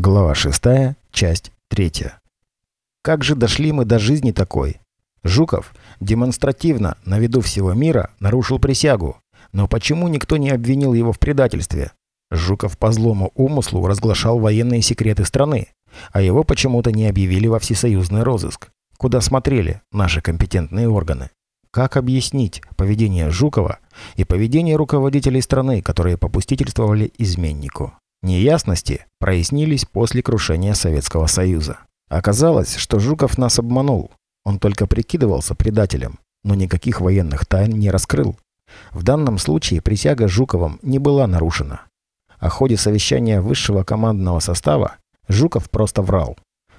Глава 6, часть 3. Как же дошли мы до жизни такой? Жуков демонстративно, на виду всего мира, нарушил присягу. Но почему никто не обвинил его в предательстве? Жуков по злому умыслу разглашал военные секреты страны, а его почему-то не объявили во всесоюзный розыск. Куда смотрели наши компетентные органы? Как объяснить поведение Жукова и поведение руководителей страны, которые попустительствовали изменнику? Неясности прояснились после крушения Советского Союза. Оказалось, что Жуков нас обманул. Он только прикидывался предателем, но никаких военных тайн не раскрыл. В данном случае присяга Жуковым не была нарушена. О ходе совещания высшего командного состава Жуков просто врал.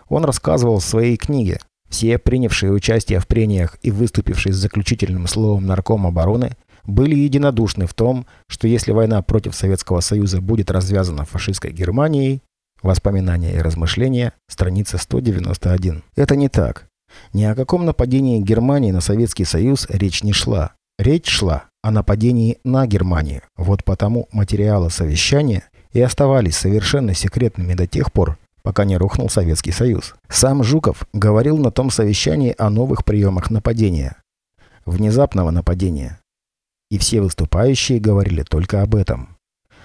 Он рассказывал в своей книге. Все принявшие участие в прениях и выступившие с заключительным словом нарком обороны были единодушны в том, что если война против Советского Союза будет развязана фашистской Германией, воспоминания и размышления, страница 191. Это не так. Ни о каком нападении Германии на Советский Союз речь не шла. Речь шла о нападении на Германию. Вот потому материалы совещания и оставались совершенно секретными до тех пор, пока не рухнул Советский Союз. Сам Жуков говорил на том совещании о новых приемах нападения. Внезапного нападения, и все выступающие говорили только об этом.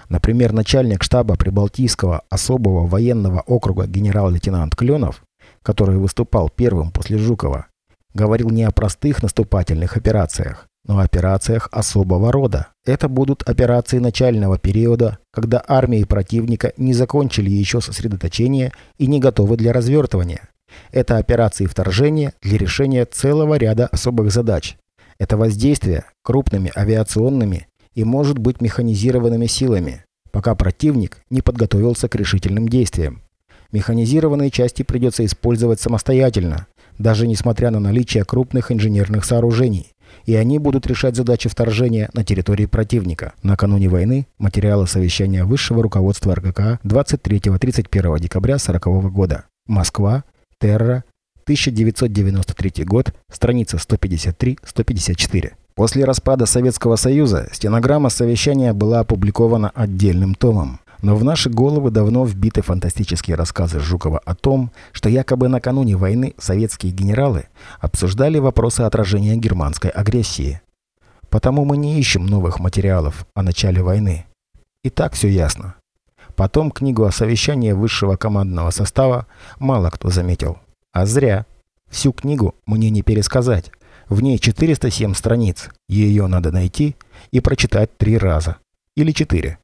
Например, начальник штаба Прибалтийского особого военного округа генерал-лейтенант Кленов, который выступал первым после Жукова, говорил не о простых наступательных операциях, но о операциях особого рода. Это будут операции начального периода, когда армии противника не закончили еще сосредоточение и не готовы для развертывания. Это операции вторжения для решения целого ряда особых задач, это воздействие крупными авиационными и может быть механизированными силами, пока противник не подготовился к решительным действиям. Механизированные части придется использовать самостоятельно, даже несмотря на наличие крупных инженерных сооружений, и они будут решать задачи вторжения на территории противника. Накануне войны материалы совещания высшего руководства РКК 23-31 декабря 1940 года. Москва, Терра, 1993 год, страница 153-154. После распада Советского Союза стенограмма совещания была опубликована отдельным томом. Но в наши головы давно вбиты фантастические рассказы Жукова о том, что якобы накануне войны советские генералы обсуждали вопросы отражения германской агрессии. Потому мы не ищем новых материалов о начале войны. И так все ясно. Потом книгу о совещании высшего командного состава мало кто заметил. А зря. Всю книгу мне не пересказать. В ней 407 страниц. Ее надо найти и прочитать три раза. Или четыре.